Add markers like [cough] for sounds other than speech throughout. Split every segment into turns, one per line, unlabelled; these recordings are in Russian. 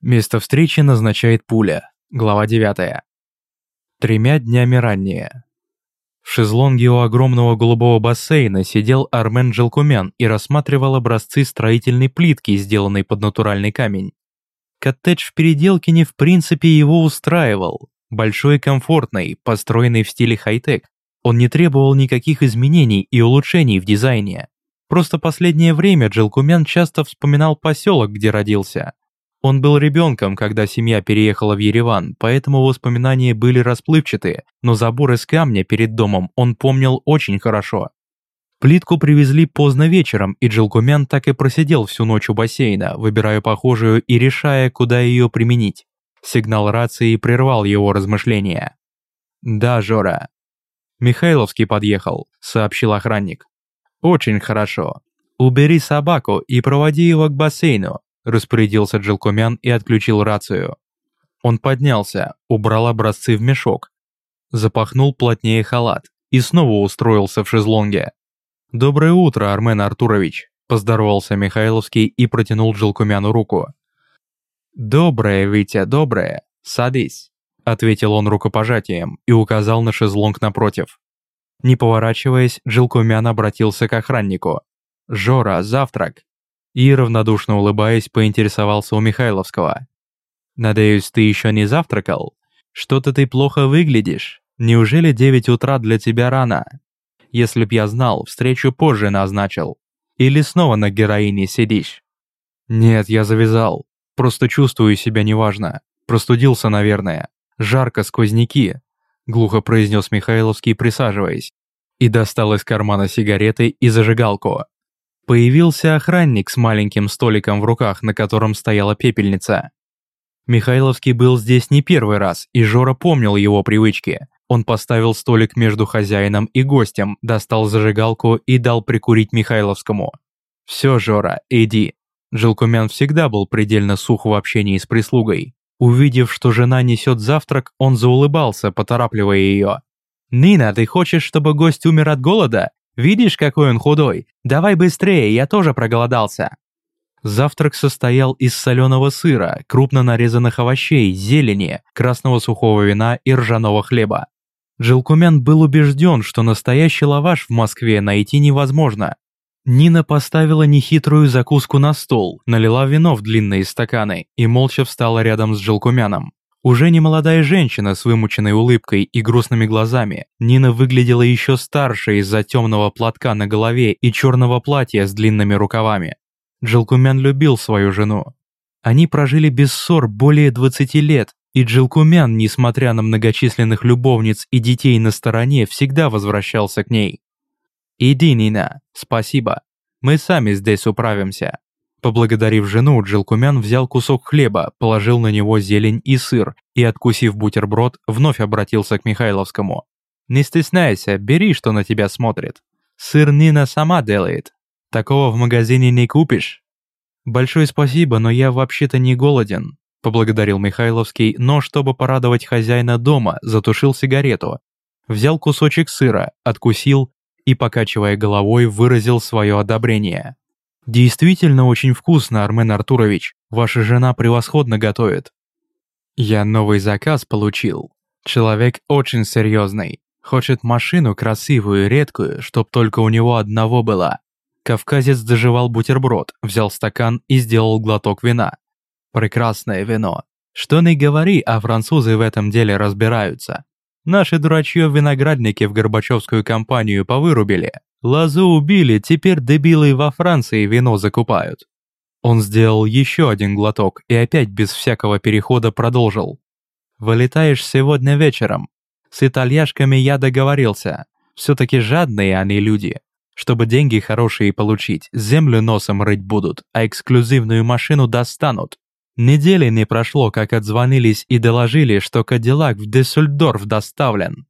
Место встречи назначает пуля. Глава 9. Тремя днями ранее. В шезлонге у огромного голубого бассейна сидел Армен Желкумян и рассматривал образцы строительной плитки, сделанной под натуральный камень. Коттедж в Переделкине в принципе его устраивал. Большой и комфортный, построенный в стиле хай-тек. Он не требовал никаких изменений и улучшений в дизайне. Просто последнее время Джилкумян часто вспоминал поселок, где родился. Он был ребенком, когда семья переехала в Ереван, поэтому воспоминания были расплывчатые, но забор из камня перед домом он помнил очень хорошо. Плитку привезли поздно вечером, и Джилкумян так и просидел всю ночь у бассейна, выбирая похожую и решая, куда ее применить. Сигнал рации прервал его размышления. «Да, Жора». «Михайловский подъехал», — сообщил охранник. «Очень хорошо. Убери собаку и проводи его к бассейну распорядился Джилкомян и отключил рацию. Он поднялся, убрал образцы в мешок, запахнул плотнее халат и снова устроился в шезлонге. «Доброе утро, Армен Артурович», – поздоровался Михайловский и протянул Джилкумяну руку. «Доброе, Витя, доброе. Садись», – ответил он рукопожатием и указал на шезлонг напротив. Не поворачиваясь, Джилкумян обратился к охраннику. «Жора, завтрак!» И, равнодушно улыбаясь, поинтересовался у Михайловского. «Надеюсь, ты еще не завтракал? Что-то ты плохо выглядишь. Неужели девять утра для тебя рано? Если б я знал, встречу позже назначил. Или снова на героине сидишь?» «Нет, я завязал. Просто чувствую себя неважно. Простудился, наверное. Жарко, сквозняки», — глухо произнес Михайловский, присаживаясь. И достал из кармана сигареты и зажигалку. Появился охранник с маленьким столиком в руках, на котором стояла пепельница. Михайловский был здесь не первый раз, и Жора помнил его привычки. Он поставил столик между хозяином и гостем, достал зажигалку и дал прикурить Михайловскому. «Все, Жора, иди». Жилкумян всегда был предельно сух в общении с прислугой. Увидев, что жена несет завтрак, он заулыбался, поторапливая ее. «Нина, ты хочешь, чтобы гость умер от голода? Видишь, какой он худой? Давай быстрее, я тоже проголодался». Завтрак состоял из соленого сыра, крупно нарезанных овощей, зелени, красного сухого вина и ржаного хлеба. Джилкумян был убежден, что настоящий лаваш в Москве найти невозможно. Нина поставила нехитрую закуску на стол, налила вино в длинные стаканы и молча встала рядом с Джилкумяном. Уже не молодая женщина с вымученной улыбкой и грустными глазами, Нина выглядела еще старше из-за темного платка на голове и черного платья с длинными рукавами. Джилкумян любил свою жену. Они прожили без ссор более 20 лет, и Джилкумян, несмотря на многочисленных любовниц и детей на стороне, всегда возвращался к ней. «Иди, Нина, спасибо. Мы сами здесь управимся», Поблагодарив жену, Джилкумян взял кусок хлеба, положил на него зелень и сыр и, откусив бутерброд, вновь обратился к Михайловскому. «Не стесняйся, бери, что на тебя смотрит. Сыр Нина сама делает. Такого в магазине не купишь». «Большое спасибо, но я вообще-то не голоден», – поблагодарил Михайловский, но, чтобы порадовать хозяина дома, затушил сигарету. Взял кусочек сыра, откусил и, покачивая головой, выразил свое одобрение. Действительно очень вкусно, Армен Артурович. Ваша жена превосходно готовит. Я новый заказ получил. Человек очень серьезный. Хочет машину красивую и редкую, чтоб только у него одного была. Кавказец доживал бутерброд, взял стакан и сделал глоток вина. Прекрасное вино. Что ни говори, а французы в этом деле разбираются. Наши дурачье виноградники в Горбачевскую компанию повырубили. Лазу убили, теперь дебилы во Франции вино закупают. Он сделал еще один глоток и опять без всякого перехода продолжил. «Вылетаешь сегодня вечером. С итальяшками я договорился. Все-таки жадные они люди. Чтобы деньги хорошие получить, землю носом рыть будут, а эксклюзивную машину достанут. Недели не прошло, как отзвонились и доложили, что Кадиллак в Дессельдорф доставлен.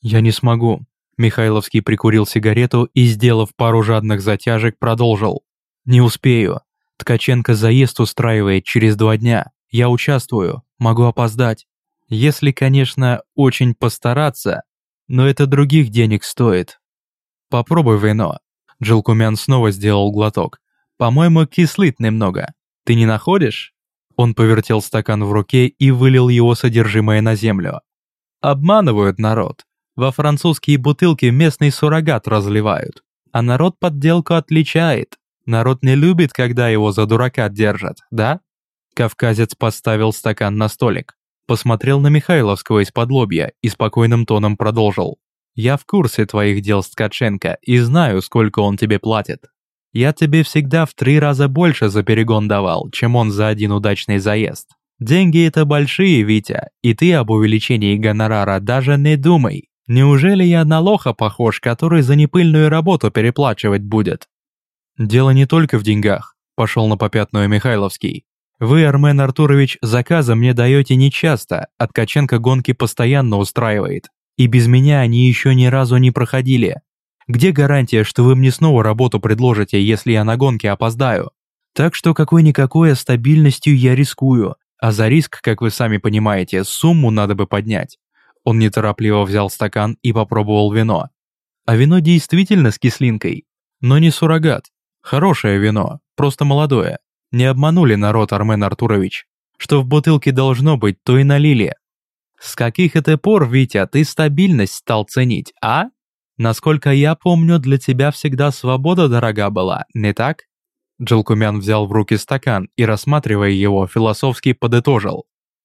Я не смогу, Михайловский прикурил сигарету и, сделав пару жадных затяжек, продолжил. «Не успею. Ткаченко заезд устраивает через два дня. Я участвую, могу опоздать. Если, конечно, очень постараться, но это других денег стоит. Попробуй вино». Джилкумян снова сделал глоток. «По-моему, кислит немного. Ты не находишь?» Он повертел стакан в руке и вылил его содержимое на землю. Обманывают народ. Во французские бутылки местный суррогат разливают. А народ подделку отличает. Народ не любит, когда его за дурака держат, да? Кавказец поставил стакан на столик, посмотрел на Михайловского из-под лобья и спокойным тоном продолжил. «Я в курсе твоих дел с Ткаченко и знаю, сколько он тебе платит. Я тебе всегда в три раза больше за перегон давал, чем он за один удачный заезд. Деньги это большие, Витя, и ты об увеличении гонорара даже не думай. Неужели я на лоха похож, который за непыльную работу переплачивать будет? Дело не только в деньгах, пошел на попятную Михайловский. Вы, Армен Артурович, заказы мне даете нечасто, от Ткаченко гонки постоянно устраивает. И без меня они еще ни разу не проходили. Где гарантия, что вы мне снова работу предложите, если я на гонке опоздаю? Так что какой-никакой стабильностью я рискую, а за риск, как вы сами понимаете, сумму надо бы поднять. Он неторопливо взял стакан и попробовал вино. А вино действительно с кислинкой, но не суррогат. Хорошее вино, просто молодое. Не обманули народ, Армен Артурович. Что в бутылке должно быть, то и налили. С каких это пор, Витя, ты стабильность стал ценить, а? Насколько я помню, для тебя всегда свобода дорога была, не так? Джилкумян взял в руки стакан и, рассматривая его, философски подытожил.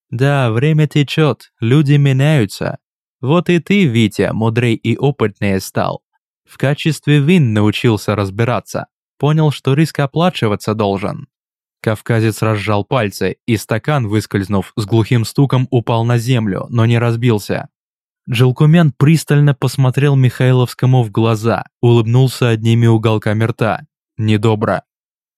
«Да, время течет, люди меняются. Вот и ты, Витя, мудрей и опытнее стал. В качестве вин научился разбираться. Понял, что риск оплачиваться должен». Кавказец разжал пальцы, и стакан, выскользнув, с глухим стуком упал на землю, но не разбился. Джилкумен пристально посмотрел Михайловскому в глаза, улыбнулся одними уголками рта. Недобро.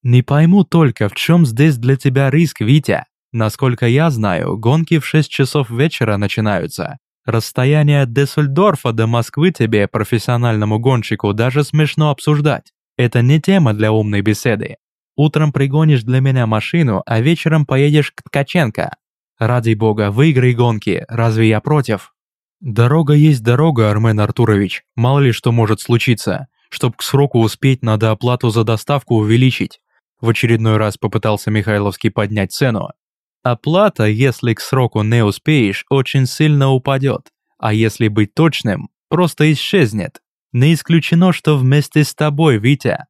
«Не пойму только, в чем здесь для тебя риск, Витя? Насколько я знаю, гонки в 6 часов вечера начинаются. Расстояние от Дессельдорфа до Москвы тебе, профессиональному гонщику, даже смешно обсуждать. Это не тема для умной беседы. Утром пригонишь для меня машину, а вечером поедешь к Ткаченко. Ради бога, выиграй гонки, разве я против? Дорога есть дорога, Армен Артурович, мало ли что может случиться. Чтоб к сроку успеть, надо оплату за доставку увеличить. В очередной раз попытался Михайловский поднять цену. Оплата, если к сроку не успеешь, очень сильно упадет, а если быть точным, просто исчезнет. Не исключено, что вместе с тобой, Витя.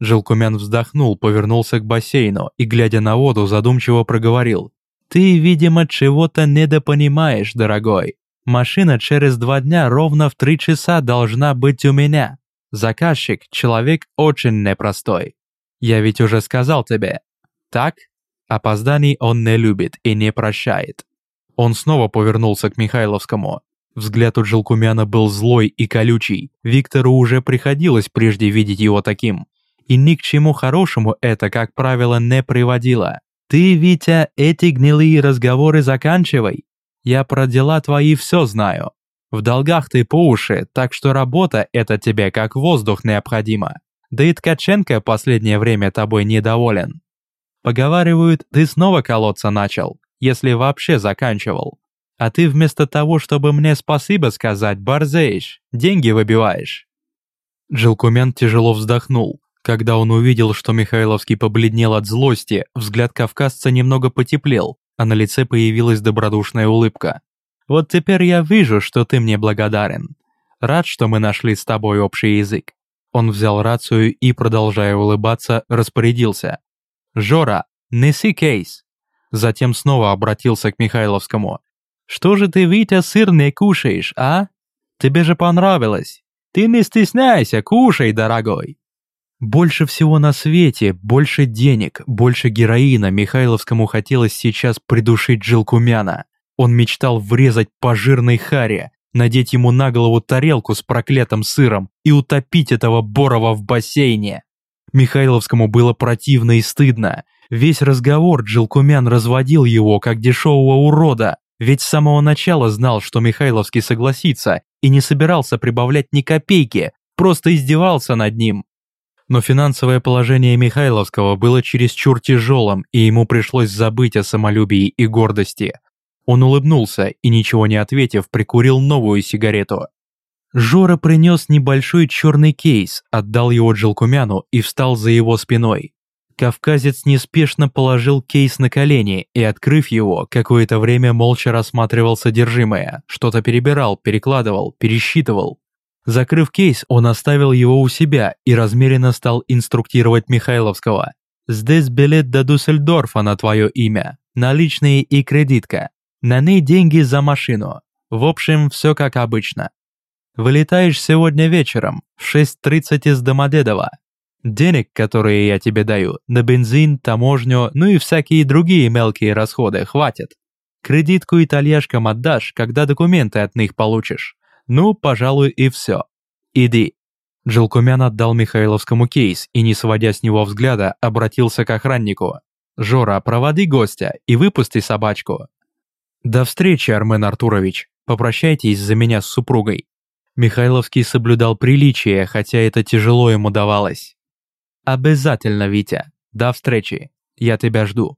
Желкумян вздохнул, повернулся к бассейну и, глядя на воду, задумчиво проговорил. «Ты, видимо, чего-то недопонимаешь, дорогой. Машина через два дня ровно в три часа должна быть у меня. Заказчик – человек очень непростой. Я ведь уже сказал тебе. Так? Опозданий он не любит и не прощает. Он снова повернулся к Михайловскому. Взгляд у Желкумяна был злой и колючий. Виктору уже приходилось прежде видеть его таким. И ни к чему хорошему это, как правило, не приводило. «Ты, Витя, эти гнилые разговоры заканчивай. Я про дела твои все знаю. В долгах ты по уши, так что работа это тебе как воздух необходима. Да и Ткаченко последнее время тобой недоволен. Поговаривают, ты снова колоться начал, если вообще заканчивал. А ты вместо того, чтобы мне спасибо сказать, борзеешь, деньги выбиваешь». Джилкумент тяжело вздохнул. Когда он увидел, что Михайловский побледнел от злости, взгляд кавказца немного потеплел, а на лице появилась добродушная улыбка. «Вот теперь я вижу, что ты мне благодарен. Рад, что мы нашли с тобой общий язык. Он взял рацию и, продолжая улыбаться, распорядился. «Жора, неси кейс!» Затем снова обратился к Михайловскому. «Что же ты, Витя, сыр не кушаешь, а? Тебе же понравилось. Ты не стесняйся, кушай, дорогой!» Больше всего на свете, больше денег, больше героина Михайловскому хотелось сейчас придушить Жилкумяна. Он мечтал врезать по жирной харе, надеть ему на голову тарелку с проклятым сыром и утопить этого Борова в бассейне. Михайловскому было противно и стыдно. Весь разговор Джилкумян разводил его как дешевого урода, ведь с самого начала знал, что Михайловский согласится и не собирался прибавлять ни копейки, просто издевался над ним. Но финансовое положение Михайловского было чересчур тяжелым, и ему пришлось забыть о самолюбии и гордости. Он улыбнулся и, ничего не ответив, прикурил новую сигарету. Жора принес небольшой черный кейс, отдал его Джилкумяну и встал за его спиной. Кавказец неспешно положил кейс на колени и, открыв его, какое-то время молча рассматривал содержимое, что-то перебирал, перекладывал, пересчитывал. Закрыв кейс, он оставил его у себя и размеренно стал инструктировать Михайловского. «Здесь билет до Дюссельдорфа на твое имя, наличные и кредитка. На ней деньги за машину. В общем, все как обычно. Вылетаешь сегодня вечером в 6.30 из Домодедово. Денег, которые я тебе даю, на бензин, таможню, ну и всякие другие мелкие расходы хватит. Кредитку итальяшкам отдашь, когда документы от них получишь. Ну, пожалуй, и все. Иди». Джилкумян отдал Михайловскому кейс и, не сводя с него взгляда, обратился к охраннику. «Жора, проводи гостя и выпусти собачку». «До встречи, Армен Артурович. Попрощайтесь за меня с супругой». Михайловский соблюдал приличие, хотя это тяжело ему давалось. «Обязательно, Витя. До встречи. Я тебя жду».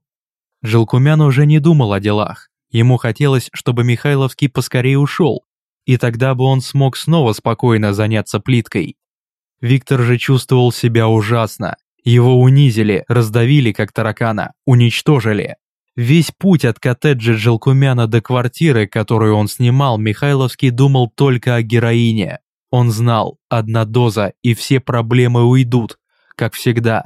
Желкумян уже не думал о делах. Ему хотелось, чтобы Михайловский поскорее ушел, и тогда бы он смог снова спокойно заняться плиткой. Виктор же чувствовал себя ужасно. Его унизили, раздавили как таракана, уничтожили. Весь путь от коттеджа Желкумяна до квартиры, которую он снимал, Михайловский думал только о героине. Он знал, одна доза и все проблемы уйдут, как всегда.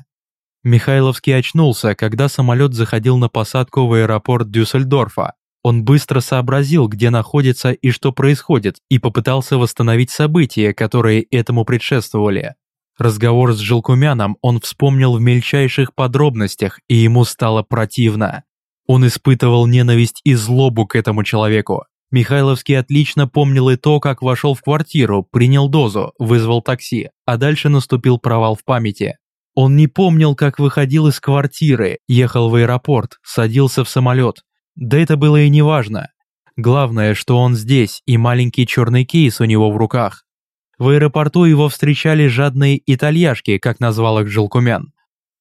Михайловский очнулся, когда самолет заходил на посадку в аэропорт Дюссельдорфа. Он быстро сообразил, где находится и что происходит, и попытался восстановить события, которые этому предшествовали. Разговор с Желкумяном он вспомнил в мельчайших подробностях, и ему стало противно. Он испытывал ненависть и злобу к этому человеку. Михайловский отлично помнил и то, как вошел в квартиру, принял дозу, вызвал такси, а дальше наступил провал в памяти. Он не помнил, как выходил из квартиры, ехал в аэропорт, садился в самолет. Да это было и не важно. Главное, что он здесь, и маленький черный кейс у него в руках. В аэропорту его встречали жадные итальяшки, как назвал их Желкумян.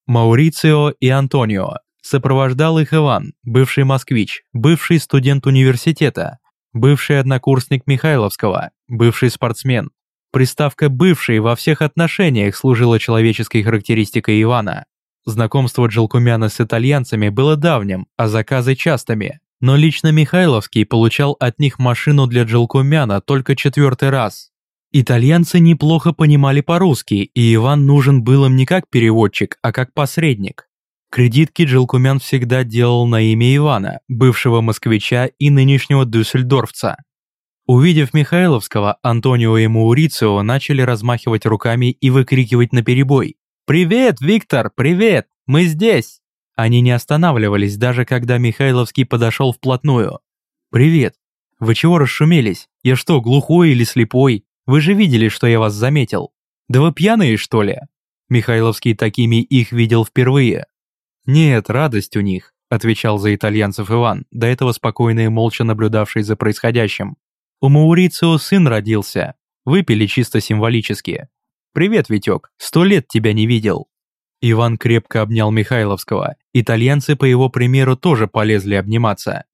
Маурицио и Антонио. Сопровождал их Иван, бывший москвич, бывший студент университета, бывший однокурсник Михайловского, бывший спортсмен, Приставка «бывший» во всех отношениях служила человеческой характеристикой Ивана. Знакомство Джелкумяна с итальянцами было давним, а заказы частыми. Но лично Михайловский получал от них машину для Джелкумяна только четвертый раз. Итальянцы неплохо понимали по-русски, и Иван нужен был им не как переводчик, а как посредник. Кредитки Джилкумян всегда делал на имя Ивана, бывшего москвича и нынешнего дюссельдорфца. Увидев Михайловского, Антонио и Маурицио начали размахивать руками и выкрикивать наперебой. «Привет, Виктор, привет! Мы здесь!» Они не останавливались, даже когда Михайловский подошел вплотную. «Привет! Вы чего расшумелись? Я что, глухой или слепой? Вы же видели, что я вас заметил. Да вы пьяные, что ли?» Михайловский такими их видел впервые. «Нет, радость у них», – отвечал за итальянцев Иван, до этого спокойно и молча наблюдавший за происходящим. У Маурицио сын родился. Выпили чисто символически. Привет, Витек, сто лет тебя не видел. Иван крепко обнял Михайловского. Итальянцы по его примеру тоже полезли обниматься.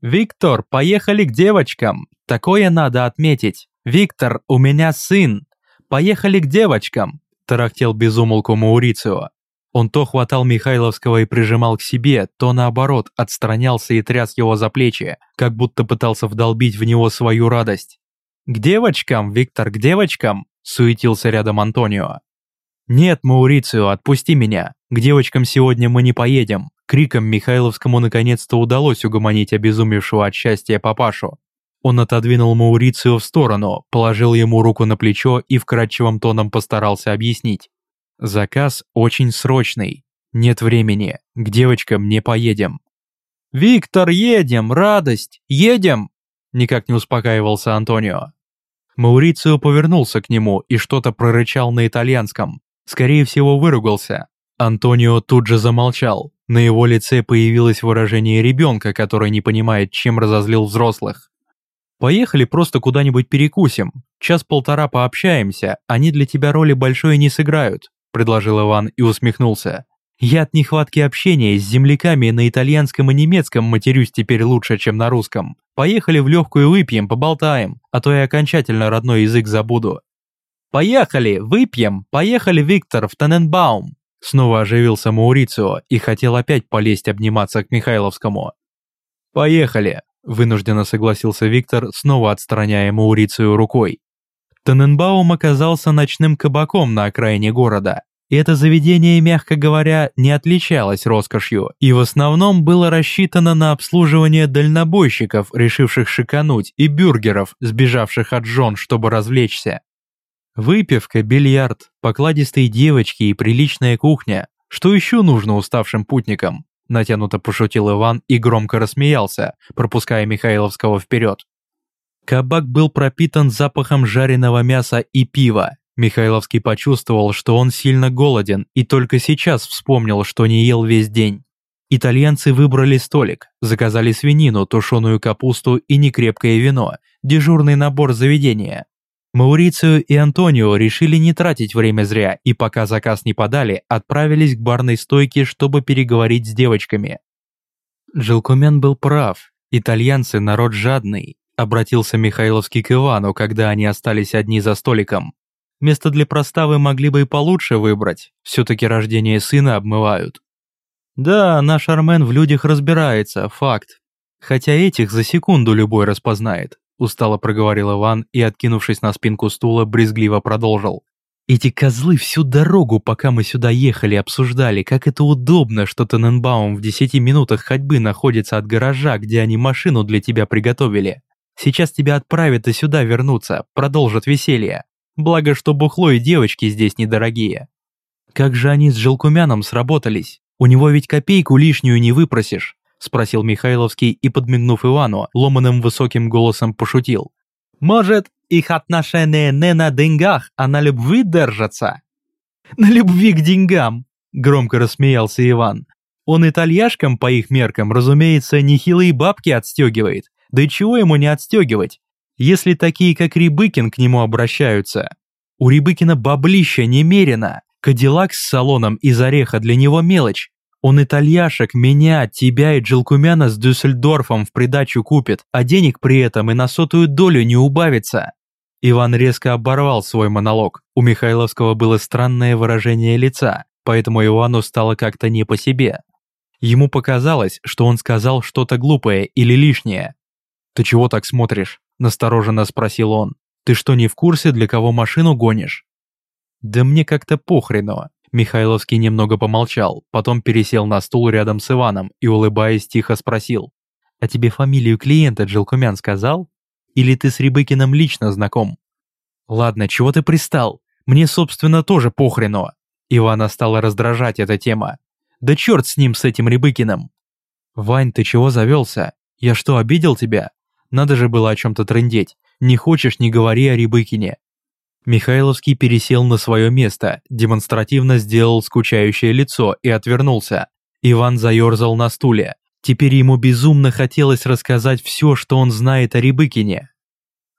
«Виктор, поехали к девочкам! Такое надо отметить! Виктор, у меня сын! Поехали к девочкам!» тарахтел безумолку Маурицио. Он то хватал Михайловского и прижимал к себе, то наоборот отстранялся и тряс его за плечи, как будто пытался вдолбить в него свою радость. «К девочкам, Виктор, к девочкам!» – суетился рядом Антонио. «Нет, Маурицио, отпусти меня. К девочкам сегодня мы не поедем». Криком Михайловскому наконец-то удалось угомонить обезумевшего от счастья папашу. Он отодвинул Маурицио в сторону, положил ему руку на плечо и вкрадчивым тоном постарался объяснить. Заказ очень срочный. Нет времени. К девочкам не поедем. «Виктор, едем! Радость! Едем!» Никак не успокаивался Антонио. Маурицио повернулся к нему и что-то прорычал на итальянском. Скорее всего, выругался. Антонио тут же замолчал. На его лице появилось выражение ребенка, который не понимает, чем разозлил взрослых. «Поехали просто куда-нибудь перекусим. Час-полтора пообщаемся, они для тебя роли большой не сыграют предложил Иван и усмехнулся. «Я от нехватки общения с земляками на итальянском и немецком матерюсь теперь лучше, чем на русском. Поехали в легкую выпьем, поболтаем, а то я окончательно родной язык забуду». «Поехали, выпьем, поехали, Виктор, в Тененбаум!» Снова оживился Маурицио и хотел опять полезть обниматься к Михайловскому. «Поехали!» – вынужденно согласился Виктор, снова отстраняя Маурицию рукой. Тененбаум оказался ночным кабаком на окраине города. И это заведение, мягко говоря, не отличалось роскошью и в основном было рассчитано на обслуживание дальнобойщиков, решивших шикануть, и бюргеров, сбежавших от жен, чтобы развлечься. Выпивка, бильярд, покладистые девочки и приличная кухня. Что еще нужно уставшим путникам? Натянуто пошутил Иван и громко рассмеялся, пропуская Михайловского вперед. Кабак был пропитан запахом жареного мяса и пива. Михайловский почувствовал, что он сильно голоден и только сейчас вспомнил, что не ел весь день. Итальянцы выбрали столик, заказали свинину, тушеную капусту и некрепкое вино, дежурный набор заведения. Маурицио и Антонио решили не тратить время зря и пока заказ не подали, отправились к барной стойке, чтобы переговорить с девочками. Джилкумен был прав, итальянцы народ жадный, обратился Михайловский к Ивану, когда они остались одни за столиком. Место для проставы могли бы и получше выбрать, все-таки рождение сына обмывают. Да, наш Армен в людях разбирается, факт. Хотя этих за секунду любой распознает устало проговорил Иван и, откинувшись на спинку стула, брезгливо продолжил. Эти козлы всю дорогу, пока мы сюда ехали, обсуждали, как это удобно, что Тененбаум в десяти минутах ходьбы находится от гаража, где они машину для тебя приготовили. Сейчас тебя отправят и сюда вернутся, продолжат веселье. Благо, что бухло и девочки здесь недорогие. Как же они с Желкумяном сработались? У него ведь копейку лишнюю не выпросишь спросил Михайловский и, подмигнув Ивану, ломаным высоким голосом пошутил. «Может, их отношения не на деньгах, а на любви держатся?» «На любви к деньгам!» – громко рассмеялся Иван. «Он итальяшкам, по их меркам, разумеется, нехилые бабки отстегивает. Да и чего ему не отстегивать, если такие, как Рябыкин, к нему обращаются? У Рябыкина баблища немерено, Кадиллак с салоном из ореха для него мелочь, он итальяшек, меня, тебя и Джилкумяна с Дюссельдорфом в придачу купит, а денег при этом и на сотую долю не убавится». Иван резко оборвал свой монолог. У Михайловского было странное выражение лица, поэтому Ивану стало как-то не по себе. Ему показалось, что он сказал что-то глупое или лишнее. «Ты чего так смотришь?» – настороженно спросил он. «Ты что, не в курсе, для кого машину гонишь?» «Да мне как-то похрену», Михайловский немного помолчал, потом пересел на стул рядом с Иваном и, улыбаясь, тихо спросил. «А тебе фамилию клиента Джилкумян сказал? Или ты с Рябыкиным лично знаком?» «Ладно, чего ты пристал? Мне, собственно, тоже похрену». Ивана стала раздражать эта тема. «Да черт с ним, с этим Рябыкиным!» «Вань, ты чего завелся? Я что, обидел тебя? Надо же было о чем-то трындеть. Не хочешь, не говори о Рябыкине. Михайловский пересел на свое место, демонстративно сделал скучающее лицо и отвернулся. Иван заерзал на стуле. Теперь ему безумно хотелось рассказать все, что он знает о Рябыкине.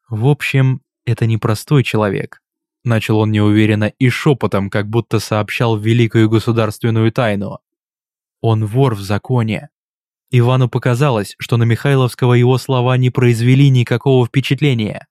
В общем, это непростой человек. Начал он неуверенно и шепотом, как будто сообщал великую государственную тайну. Он вор в законе. Ивану показалось, что на Михайловского его слова не произвели никакого впечатления.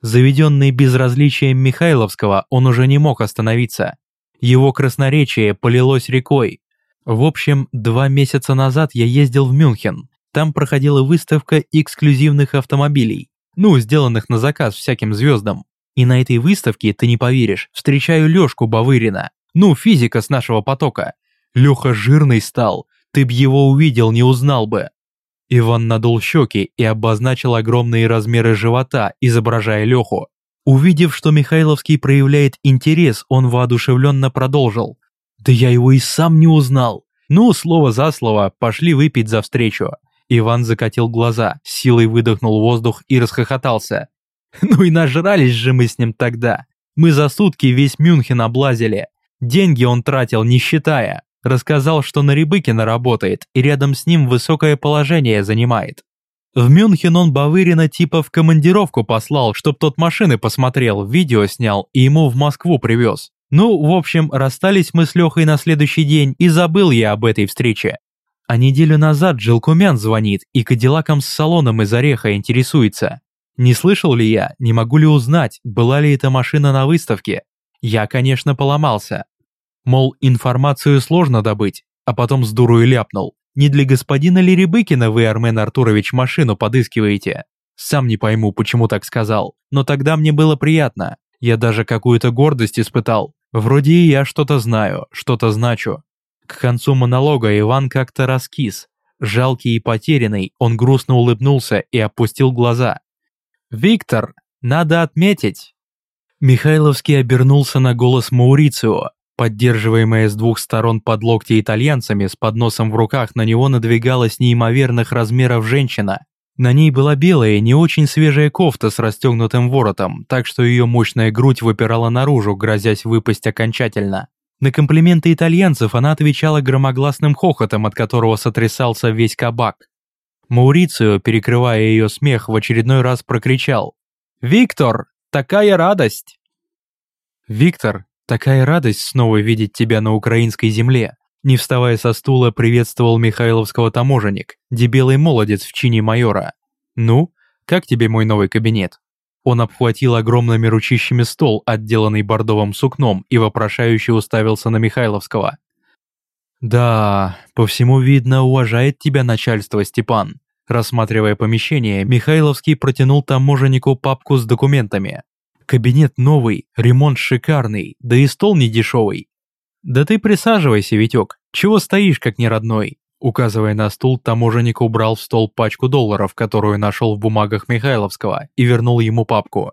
Заведенный безразличием Михайловского, он уже не мог остановиться. Его красноречие полилось рекой. В общем, два месяца назад я ездил в Мюнхен. Там проходила выставка эксклюзивных автомобилей. Ну, сделанных на заказ всяким звездам. И на этой выставке, ты не поверишь, встречаю Лёшку Бавырина. Ну, физика с нашего потока. Лёха жирный стал. Ты б его увидел, не узнал бы. Иван надул щеки и обозначил огромные размеры живота, изображая Леху. Увидев, что Михайловский проявляет интерес, он воодушевленно продолжил. «Да я его и сам не узнал. Ну, слово за слово, пошли выпить за встречу». Иван закатил глаза, силой выдохнул воздух и расхохотался. [laughs] «Ну и нажрались же мы с ним тогда. Мы за сутки весь Мюнхен облазили. Деньги он тратил, не считая. Рассказал, что на Рябыкина работает и рядом с ним высокое положение занимает. В Мюнхен он Бавырина типа в командировку послал, чтоб тот машины посмотрел, видео снял и ему в Москву привез. Ну, в общем, расстались мы с Лехой на следующий день и забыл я об этой встрече. А неделю назад Джилкумян звонит и кадиллаком с салоном из ореха интересуется. Не слышал ли я, не могу ли узнать, была ли эта машина на выставке? Я, конечно, поломался. Мол, информацию сложно добыть, а потом с дуру ляпнул. Не для господина Леребыкина вы, Армен Артурович, машину подыскиваете. Сам не пойму, почему так сказал, но тогда мне было приятно. Я даже какую-то гордость испытал. Вроде и я что-то знаю, что-то значу. К концу монолога Иван как-то раскис. Жалкий и потерянный, он грустно улыбнулся и опустил глаза. «Виктор, надо отметить!» Михайловский обернулся на голос Маурицио. Поддерживаемая с двух сторон под локти итальянцами, с подносом в руках на него надвигалась неимоверных размеров женщина. На ней была белая, не очень свежая кофта с расстегнутым воротом, так что ее мощная грудь выпирала наружу, грозясь выпасть окончательно. На комплименты итальянцев она отвечала громогласным хохотом, от которого сотрясался весь кабак. Маурицио, перекрывая ее смех, в очередной раз прокричал «Виктор, такая радость!» «Виктор, такая радость снова видеть тебя на украинской земле!» Не вставая со стула, приветствовал Михайловского таможенник, дебелый молодец в чине майора. «Ну, как тебе мой новый кабинет?» Он обхватил огромными ручищами стол, отделанный бордовым сукном, и вопрошающе уставился на Михайловского. «Да, по всему видно, уважает тебя начальство, Степан». Рассматривая помещение, Михайловский протянул таможеннику папку с документами. «Кабинет новый, ремонт шикарный, да и стол не дешевый. «Да ты присаживайся, Витек, чего стоишь, как неродной?» Указывая на стул, таможенник убрал в стол пачку долларов, которую нашел в бумагах Михайловского, и вернул ему папку.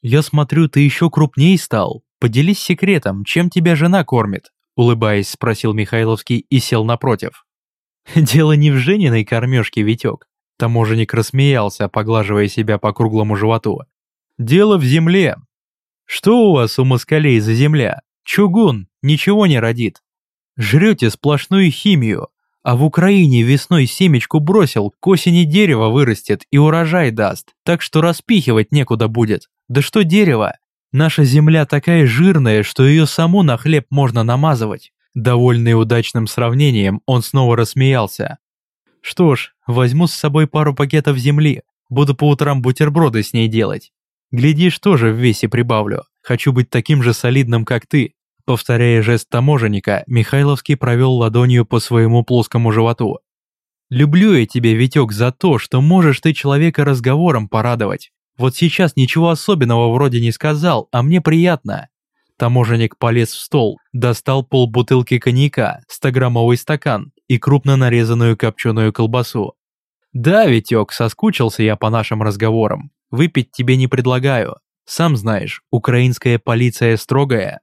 «Я смотрю, ты еще крупней стал. Поделись секретом, чем тебя жена кормит?» Улыбаясь, спросил Михайловский и сел напротив. [laughs] «Дело не в жениной кормежке, Витек». Таможенник рассмеялся, поглаживая себя по круглому животу. «Дело в земле. Что у вас у москалей за земля? Чугун, ничего не родит. Жрете сплошную химию, а в Украине весной семечку бросил, к осени дерево вырастет и урожай даст, так что распихивать некуда будет. Да что дерево? Наша земля такая жирная, что ее саму на хлеб можно намазывать. Довольный удачным сравнением, он снова рассмеялся. Что ж, возьму с собой пару пакетов земли, буду по утрам бутерброды с ней делать. Глядишь, тоже в весе прибавлю. Хочу быть таким же солидным, как ты. Повторяя жест таможенника, Михайловский провел ладонью по своему плоскому животу. «Люблю я тебя, Витек, за то, что можешь ты человека разговором порадовать. Вот сейчас ничего особенного вроде не сказал, а мне приятно». Таможенник полез в стол, достал полбутылки коньяка, 100-граммовый стакан и крупно нарезанную копченую колбасу. «Да, Витек, соскучился я по нашим разговорам. Выпить тебе не предлагаю. Сам знаешь, украинская полиция строгая,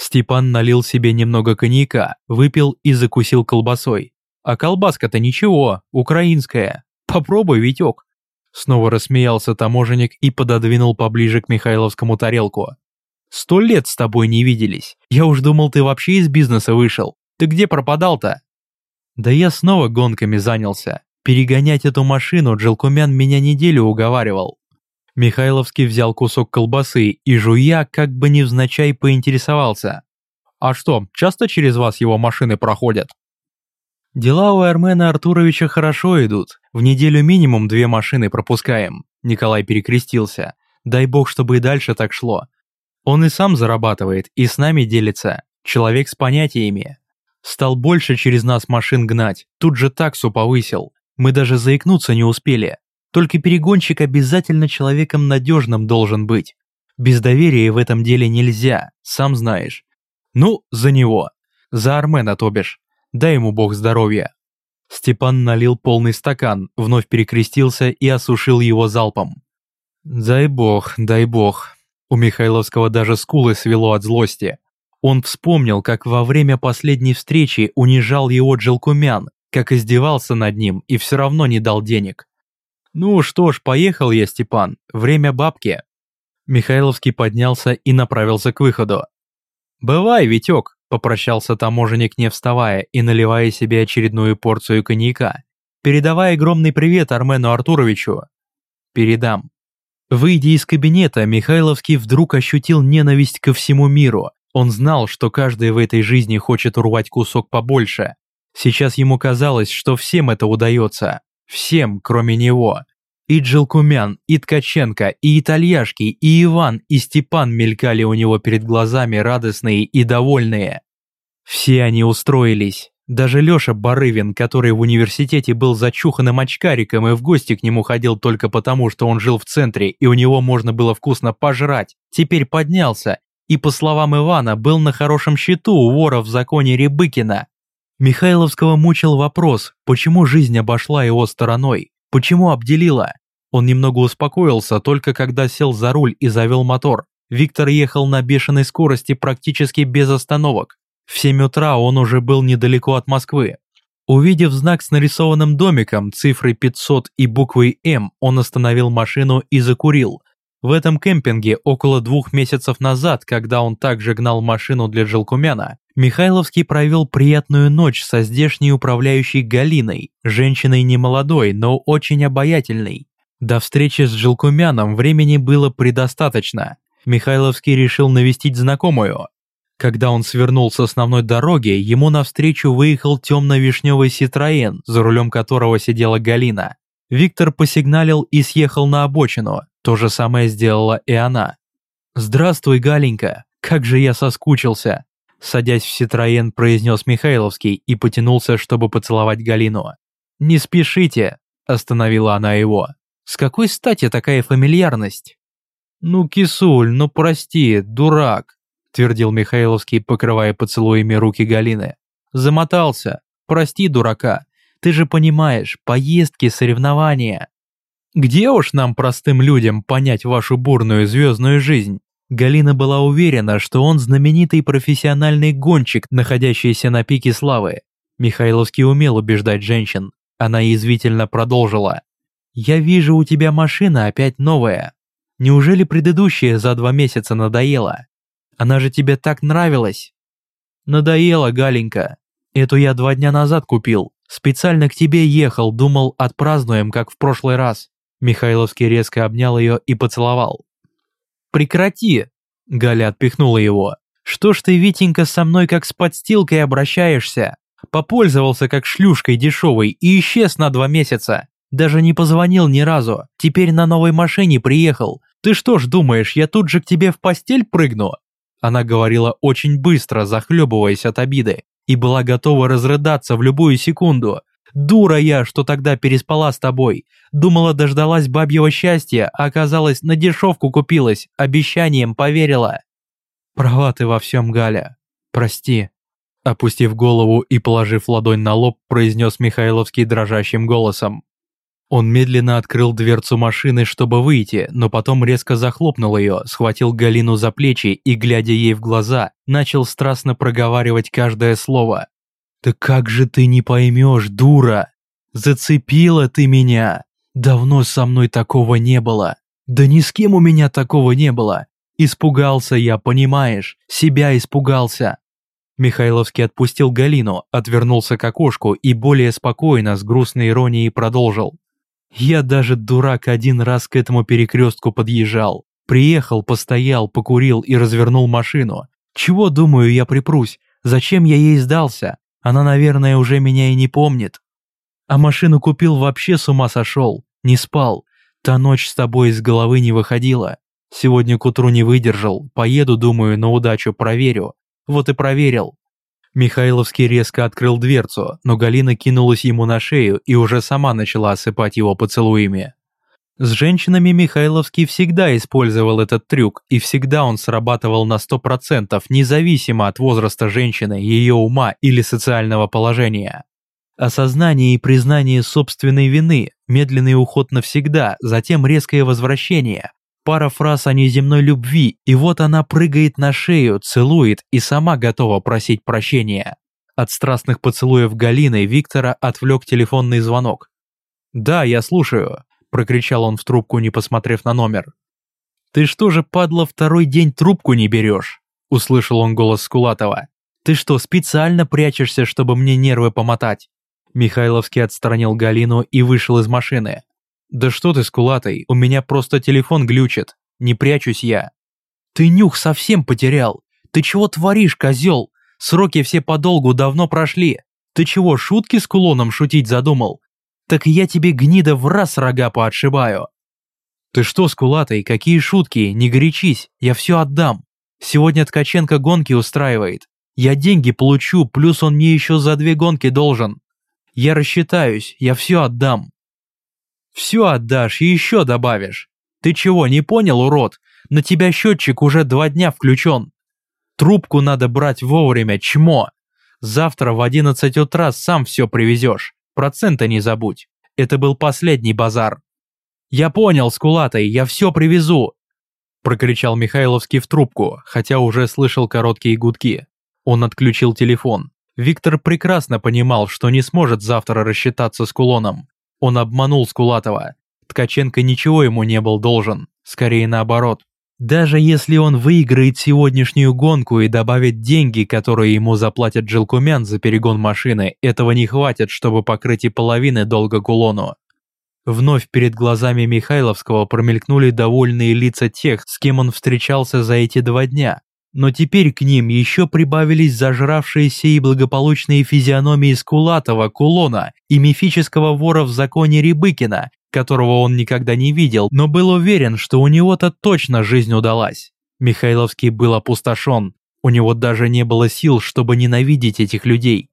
Степан налил себе немного коньяка, выпил и закусил колбасой. А колбаска-то ничего, украинская. Попробуй, Витек. Снова рассмеялся таможенник и пододвинул поближе к Михайловскому тарелку. «Сто лет с тобой не виделись. Я уж думал, ты вообще из бизнеса вышел. Ты где пропадал-то?» «Да я снова гонками занялся. Перегонять эту машину Джилкумян меня неделю уговаривал. Михайловский взял кусок колбасы и, жуя, как бы невзначай поинтересовался. «А что, часто через вас его машины проходят?» «Дела у Армена Артуровича хорошо идут. В неделю минимум две машины пропускаем», Николай перекрестился. «Дай бог, чтобы и дальше так шло. Он и сам зарабатывает, и с нами делится. Человек с понятиями. Стал больше через нас машин гнать, тут же таксу повысил. Мы даже заикнуться не успели. Только перегонщик обязательно человеком надежным должен быть. Без доверия в этом деле нельзя, сам знаешь. Ну, за него. За Армена, то бишь. Дай ему бог здоровья. Степан налил полный стакан, вновь перекрестился и осушил его залпом. Дай бог, дай бог. У Михайловского даже скулы свело от злости. Он вспомнил, как во время последней встречи унижал его Джилкумян, как издевался над ним и все равно не дал денег. «Ну что ж, поехал я, Степан, время бабки». Михайловский поднялся и направился к выходу. «Бывай, Витек», – попрощался таможенник, не вставая и наливая себе очередную порцию коньяка. «Передавай огромный привет Армену Артуровичу». «Передам». Выйдя из кабинета, Михайловский вдруг ощутил ненависть ко всему миру. Он знал, что каждый в этой жизни хочет урвать кусок побольше. Сейчас ему казалось, что всем это удается. Всем, кроме него. И Джилкумян, и Ткаченко, и Итальяшки, и Иван, и Степан мелькали у него перед глазами радостные и довольные. Все они устроились. Даже Лёша Барывин, который в университете был зачуханным очкариком и в гости к нему ходил только потому, что он жил в центре и у него можно было вкусно пожрать, теперь поднялся и, по словам Ивана, был на хорошем счету у вора в законе Рябыкина. Михайловского мучил вопрос, почему жизнь обошла его стороной, почему обделила. Он немного успокоился только когда сел за руль и завел мотор. Виктор ехал на бешеной скорости практически без остановок. В 7 утра он уже был недалеко от Москвы. Увидев знак с нарисованным домиком, цифрой 500 и буквой «М», он остановил машину и закурил. В этом кемпинге около двух месяцев назад, когда он также гнал машину для Желкумяна, Михайловский провел приятную ночь со здешней управляющей Галиной, женщиной немолодой, но очень обаятельной. До встречи с Желкумяном времени было предостаточно. Михайловский решил навестить знакомую, когда он свернул с основной дороги, ему навстречу выехал темно-вишневый Ситроен, за рулем которого сидела Галина. Виктор посигналил и съехал на обочину, то же самое сделала и она. «Здравствуй, Галенька, как же я соскучился!» Садясь в Ситроен, произнес Михайловский и потянулся, чтобы поцеловать Галину. «Не спешите!» – остановила она его. «С какой стати такая фамильярность?» «Ну, кисуль, ну прости, дурак!» твердил Михайловский, покрывая поцелуями руки Галины. «Замотался. Прости, дурака. Ты же понимаешь, поездки, соревнования. Где уж нам, простым людям, понять вашу бурную звездную жизнь?» Галина была уверена, что он знаменитый профессиональный гонщик, находящийся на пике славы. Михайловский умел убеждать женщин. Она язвительно продолжила. «Я вижу, у тебя машина опять новая. Неужели предыдущая за два месяца надоела? Она же тебе так нравилась. Надоело, Галенька. Эту я два дня назад купил. Специально к тебе ехал, думал, отпразднуем, как в прошлый раз. Михайловский резко обнял ее и поцеловал. «Прекрати!» Галя отпихнула его. «Что ж ты, Витенька, со мной как с подстилкой обращаешься? Попользовался как шлюшкой дешевой и исчез на два месяца. Даже не позвонил ни разу. Теперь на новой машине приехал. Ты что ж думаешь, я тут же к тебе в постель прыгну? Она говорила очень быстро, захлебываясь от обиды, и была готова разрыдаться в любую секунду. «Дура я, что тогда переспала с тобой. Думала, дождалась бабьего счастья, а оказалось, на дешевку купилась, обещанием поверила». «Права ты во всем, Галя. Прости». Опустив голову и положив ладонь на лоб, произнес Михайловский дрожащим голосом. Он медленно открыл дверцу машины, чтобы выйти, но потом резко захлопнул ее, схватил Галину за плечи и, глядя ей в глаза, начал страстно проговаривать каждое слово. «Да как же ты не поймешь, дура! Зацепила ты меня! Давно со мной такого не было! Да ни с кем у меня такого не было! Испугался я, понимаешь? Себя испугался!» Михайловский отпустил Галину, отвернулся к окошку и более спокойно, с грустной иронией продолжил. Я даже дурак один раз к этому перекрестку подъезжал. Приехал, постоял, покурил и развернул машину. Чего, думаю, я припрусь? Зачем я ей сдался? Она, наверное, уже меня и не помнит. А машину купил вообще с ума сошел. Не спал. Та ночь с тобой из головы не выходила. Сегодня к утру не выдержал. Поеду, думаю, на удачу проверю. Вот и проверил. Михайловский резко открыл дверцу, но Галина кинулась ему на шею и уже сама начала осыпать его поцелуями. С женщинами Михайловский всегда использовал этот трюк, и всегда он срабатывал на 100%, независимо от возраста женщины, ее ума или социального положения. Осознание и признание собственной вины, медленный уход навсегда, затем резкое возвращение, пара фраз о неземной любви, и вот она прыгает на шею, целует и сама готова просить прощения. От страстных поцелуев Галины Виктора отвлек телефонный звонок. «Да, я слушаю», – прокричал он в трубку, не посмотрев на номер. «Ты что же, падла, второй день трубку не берешь?» – услышал он голос Скулатова. «Ты что, специально прячешься, чтобы мне нервы помотать?» Михайловский отстранил Галину и вышел из машины. «Да что ты, скулатый, у меня просто телефон глючит. Не прячусь я». «Ты нюх совсем потерял. Ты чего творишь, козел? Сроки все подолгу давно прошли. Ты чего, шутки с кулоном шутить задумал? Так я тебе, гнида, в раз рога поотшибаю». «Ты что, скулатый, какие шутки? Не горячись, я все отдам. Сегодня Ткаченко гонки устраивает. Я деньги получу, плюс он мне еще за две гонки должен. Я рассчитаюсь, я все отдам». «Все отдашь и еще добавишь. Ты чего, не понял, урод? На тебя счетчик уже два дня включен. Трубку надо брать вовремя, чмо. Завтра в одиннадцать утра сам все привезешь. Процента не забудь. Это был последний базар. Я понял, скулатый, я все привезу. Прокричал Михайловский в трубку, хотя уже слышал короткие гудки. Он отключил телефон. Виктор прекрасно понимал, что не сможет завтра рассчитаться с кулоном. Он обманул Скулатова. Ткаченко ничего ему не был должен, скорее наоборот. Даже если он выиграет сегодняшнюю гонку и добавит деньги, которые ему заплатят Джилкумян за перегон машины, этого не хватит, чтобы покрыть и половины долга кулону. Вновь перед глазами Михайловского промелькнули довольные лица тех, с кем он встречался за эти два дня. Но теперь к ним еще прибавились зажравшиеся и благополучные физиономии Скулатова, Кулона и мифического вора в законе Рябыкина, которого он никогда не видел, но был уверен, что у него-то точно жизнь удалась. Михайловский был опустошен, у него даже не было сил, чтобы ненавидеть этих людей.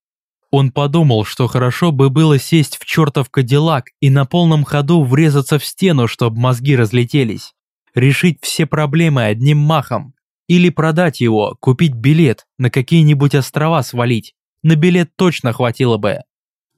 Он подумал, что хорошо бы было сесть в чертов кадиллак и на полном ходу врезаться в стену, чтобы мозги разлетелись. Решить все проблемы одним махом. Или продать его, купить билет, на какие-нибудь острова свалить. На билет точно хватило бы.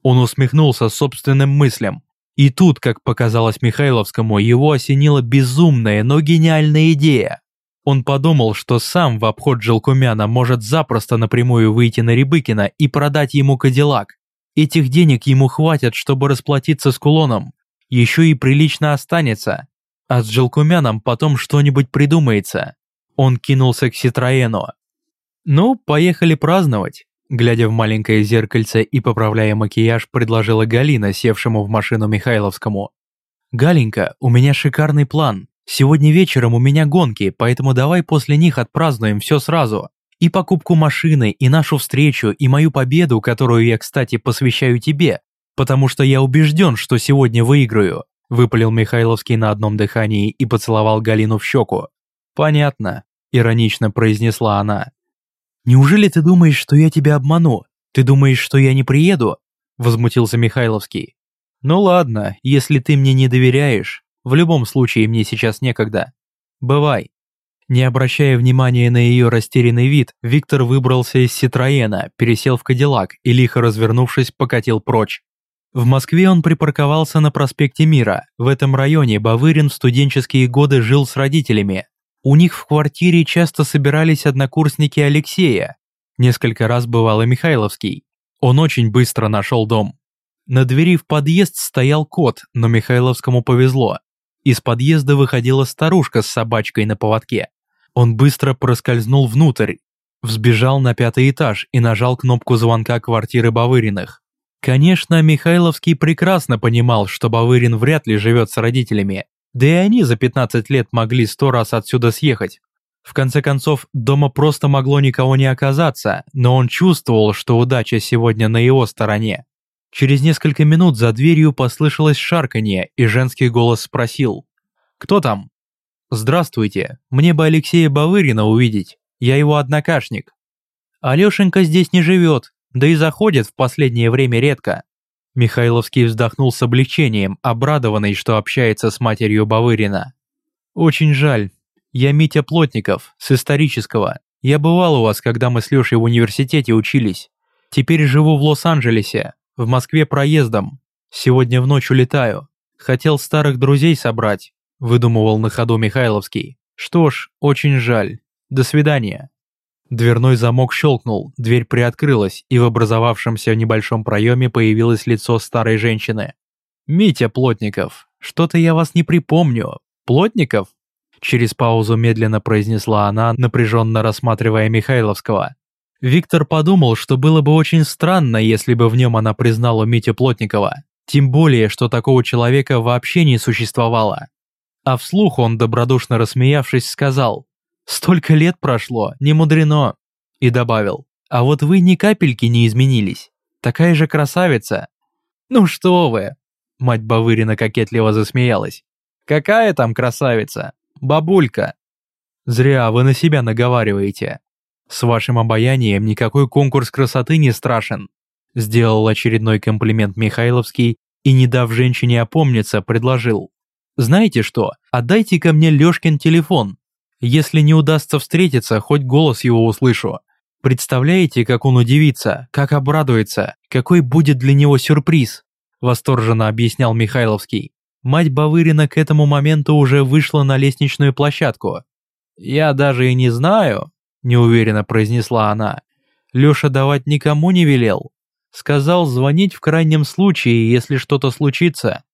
Он усмехнулся собственным мыслям. И тут, как показалось Михайловскому, его осенила безумная, но гениальная идея. Он подумал, что сам в обход Желкумяна может запросто напрямую выйти на Рябыкина и продать ему Кадиллак. Этих денег ему хватит, чтобы расплатиться с кулоном. Еще и прилично останется. А с Желкумяном потом что-нибудь придумается. Он кинулся к Ситроену. «Ну, поехали праздновать». Глядя в маленькое зеркальце и поправляя макияж, предложила Галина, севшему в машину Михайловскому. «Галенька, у меня шикарный план. Сегодня вечером у меня гонки, поэтому давай после них отпразднуем все сразу. И покупку машины, и нашу встречу, и мою победу, которую я, кстати, посвящаю тебе, потому что я убежден, что сегодня выиграю», выпалил Михайловский на одном дыхании и поцеловал Галину в щеку. «Понятно», – иронично произнесла она. «Неужели ты думаешь, что я тебя обману? Ты думаешь, что я не приеду?» – возмутился Михайловский. «Ну ладно, если ты мне не доверяешь, в любом случае мне сейчас некогда. Бывай». Не обращая внимания на ее растерянный вид, Виктор выбрался из Ситроена, пересел в Кадиллак и, лихо развернувшись, покатил прочь. В Москве он припарковался на проспекте Мира. В этом районе Бавырин в студенческие годы жил с родителями, у них в квартире часто собирались однокурсники Алексея. Несколько раз бывал и Михайловский. Он очень быстро нашел дом. На двери в подъезд стоял кот, но Михайловскому повезло. Из подъезда выходила старушка с собачкой на поводке. Он быстро проскользнул внутрь, взбежал на пятый этаж и нажал кнопку звонка квартиры Бавыриных. Конечно, Михайловский прекрасно понимал, что Бавырин вряд ли живет с родителями, да и они за 15 лет могли сто раз отсюда съехать. В конце концов, дома просто могло никого не оказаться, но он чувствовал, что удача сегодня на его стороне. Через несколько минут за дверью послышалось шарканье, и женский голос спросил. «Кто там?» «Здравствуйте, мне бы Алексея Бавырина увидеть, я его однокашник». «Алешенька здесь не живет, да и заходит в последнее время редко. Михайловский вздохнул с облегчением, обрадованный, что общается с матерью Бавырина. «Очень жаль. Я Митя Плотников, с исторического. Я бывал у вас, когда мы с Лешей в университете учились. Теперь живу в Лос-Анджелесе, в Москве проездом. Сегодня в ночь улетаю. Хотел старых друзей собрать», – выдумывал на ходу Михайловский. «Что ж, очень жаль. До свидания». Дверной замок щелкнул, дверь приоткрылась, и в образовавшемся небольшом проеме появилось лицо старой женщины. «Митя Плотников, что-то я вас не припомню. Плотников?» Через паузу медленно произнесла она, напряженно рассматривая Михайловского. Виктор подумал, что было бы очень странно, если бы в нем она признала Митю Плотникова. Тем более, что такого человека вообще не существовало. А вслух он, добродушно рассмеявшись, сказал Столько лет прошло, не мудрено. И добавил, а вот вы ни капельки не изменились. Такая же красавица. Ну что вы? Мать Бавырина кокетливо засмеялась. Какая там красавица? Бабулька. Зря вы на себя наговариваете. С вашим обаянием никакой конкурс красоты не страшен. Сделал очередной комплимент Михайловский и, не дав женщине опомниться, предложил. Знаете что, отдайте ко мне Лёшкин телефон. Если не удастся встретиться, хоть голос его услышу. Представляете, как он удивится, как обрадуется, какой будет для него сюрприз? Восторженно объяснял Михайловский. Мать Бавырина к этому моменту уже вышла на лестничную площадку. «Я даже и не знаю», – неуверенно произнесла она. «Лёша давать никому не велел. Сказал звонить в крайнем случае, если что-то случится».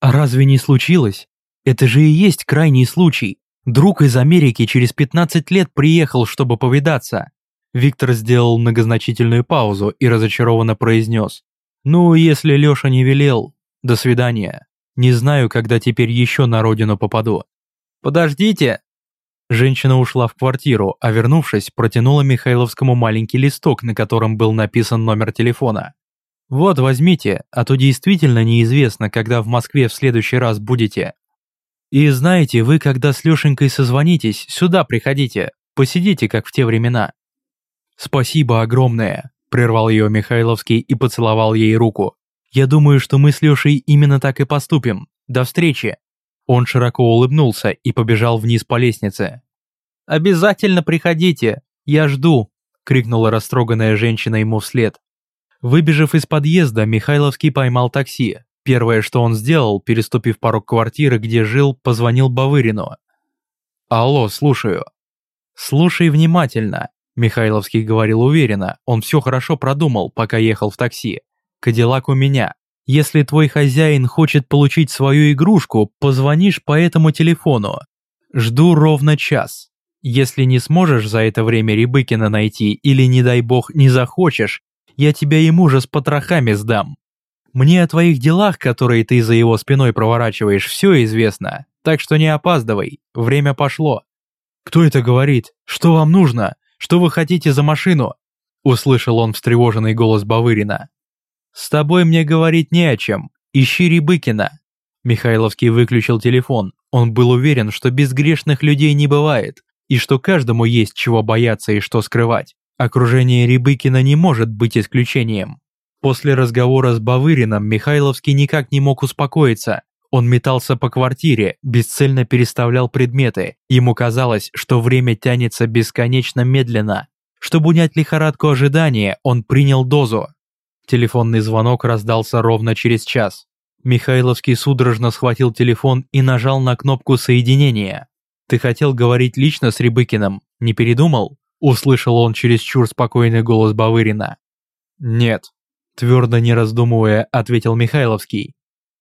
«А разве не случилось? Это же и есть крайний случай. Друг из Америки через 15 лет приехал, чтобы повидаться». Виктор сделал многозначительную паузу и разочарованно произнес. «Ну, если Лёша не велел, до свидания. Не знаю, когда теперь еще на родину попаду». «Подождите!» Женщина ушла в квартиру, а вернувшись, протянула Михайловскому маленький листок, на котором был написан номер телефона. «Вот, возьмите, а то действительно неизвестно, когда в Москве в следующий раз будете. И знаете, вы, когда с Лешенькой созвонитесь, сюда приходите, посидите, как в те времена». «Спасибо огромное», – прервал ее Михайловский и поцеловал ей руку. «Я думаю, что мы с Лешей именно так и поступим. До встречи!» Он широко улыбнулся и побежал вниз по лестнице. «Обязательно приходите! Я жду!» – крикнула растроганная женщина ему вслед. Выбежав из подъезда, Михайловский поймал такси. Первое, что он сделал, переступив порог квартиры, где жил, позвонил Бавырину. «Алло, слушаю». «Слушай внимательно», – Михайловский говорил уверенно, он все хорошо продумал, пока ехал в такси. «Кадиллак у меня, если твой хозяин хочет получить свою игрушку, позвонишь по этому телефону. Жду ровно час. Если не сможешь за это время Рябыкина найти или, не дай бог, не захочешь, я тебя ему же с потрохами сдам. Мне о твоих делах, которые ты за его спиной проворачиваешь, все известно, так что не опаздывай, время пошло». «Кто это говорит? Что вам нужно? Что вы хотите за машину?» Услышал он встревоженный голос Бавырина. «С тобой мне говорить не о чем. Ищи Рябыкина». Михайловский выключил телефон. Он был уверен, что безгрешных людей не бывает, и что каждому есть чего бояться и что скрывать. Окружение Рябыкина не может быть исключением. После разговора с Бавырином Михайловский никак не мог успокоиться. Он метался по квартире, бесцельно переставлял предметы. Ему казалось, что время тянется бесконечно медленно. Чтобы унять лихорадку ожидания, он принял дозу. Телефонный звонок раздался ровно через час. Михайловский судорожно схватил телефон и нажал на кнопку соединения. «Ты хотел говорить лично с Рябыкиным, не передумал?» Услышал он чересчур спокойный голос Бавырина. «Нет», твердо не раздумывая, ответил Михайловский.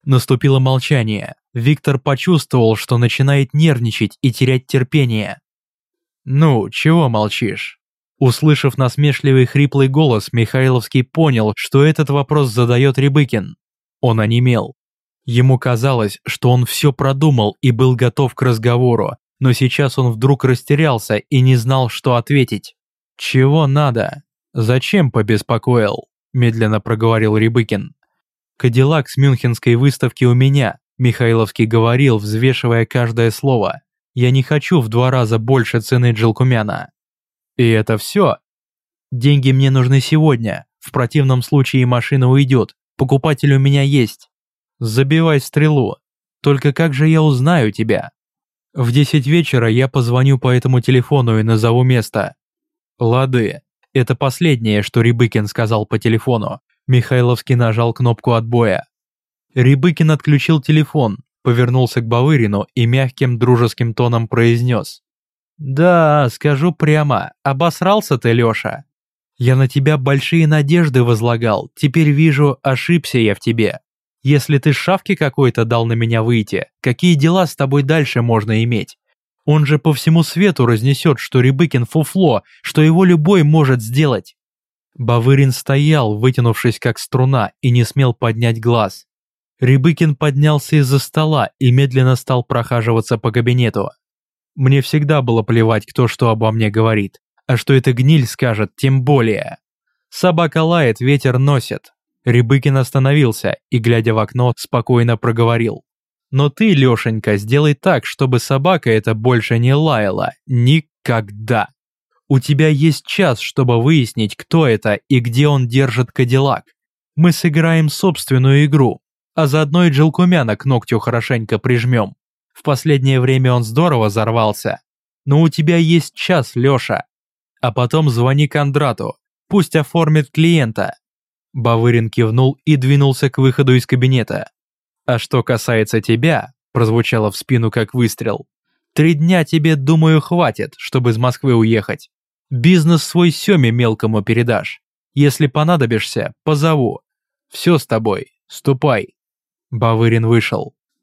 Наступило молчание. Виктор почувствовал, что начинает нервничать и терять терпение. «Ну, чего молчишь?» Услышав насмешливый хриплый голос, Михайловский понял, что этот вопрос задает Рябыкин. Он онемел. Ему казалось, что он все продумал и был готов к разговору, но сейчас он вдруг растерялся и не знал, что ответить. «Чего надо? Зачем побеспокоил?» – медленно проговорил Рябыкин. «Кадиллак с мюнхенской выставки у меня», – Михайловский говорил, взвешивая каждое слово. «Я не хочу в два раза больше цены Джилкумяна». И это все. Деньги мне нужны сегодня, в противном случае машина уйдет, покупатель у меня есть. Забивай стрелу. Только как же я узнаю тебя? В десять вечера я позвоню по этому телефону и назову место. Лады. Это последнее, что Рябыкин сказал по телефону. Михайловский нажал кнопку отбоя. Рябыкин отключил телефон, повернулся к Бавырину и мягким дружеским тоном произнес. «Да, скажу прямо, обосрался ты, Лёша. Я на тебя большие надежды возлагал, теперь вижу, ошибся я в тебе. Если ты шавки какой-то дал на меня выйти, какие дела с тобой дальше можно иметь? Он же по всему свету разнесет, что Рябыкин фуфло, что его любой может сделать». Бавырин стоял, вытянувшись как струна, и не смел поднять глаз. Рябыкин поднялся из-за стола и медленно стал прохаживаться по кабинету. Мне всегда было плевать, кто что обо мне говорит, а что эта гниль скажет, тем более. Собака лает, ветер носит. Рябыкин остановился и, глядя в окно, спокойно проговорил. Но ты, Лешенька, сделай так, чтобы собака эта больше не лаяла. Никогда. У тебя есть час, чтобы выяснить, кто это и где он держит Кадиллак. Мы сыграем собственную игру, а заодно и Джилкумяна к ногтю хорошенько прижмем. В последнее время он здорово взорвался. Но у тебя есть час, Лёша. А потом звони Кондрату, пусть оформит клиента». Бавырин кивнул и двинулся к выходу из кабинета. «А что касается тебя», прозвучало в спину как выстрел, «три дня тебе, думаю, хватит, чтобы из Москвы уехать. Бизнес свой Сёме мелкому передашь. Если понадобишься, позову. Все с тобой, ступай». Бавырин вышел.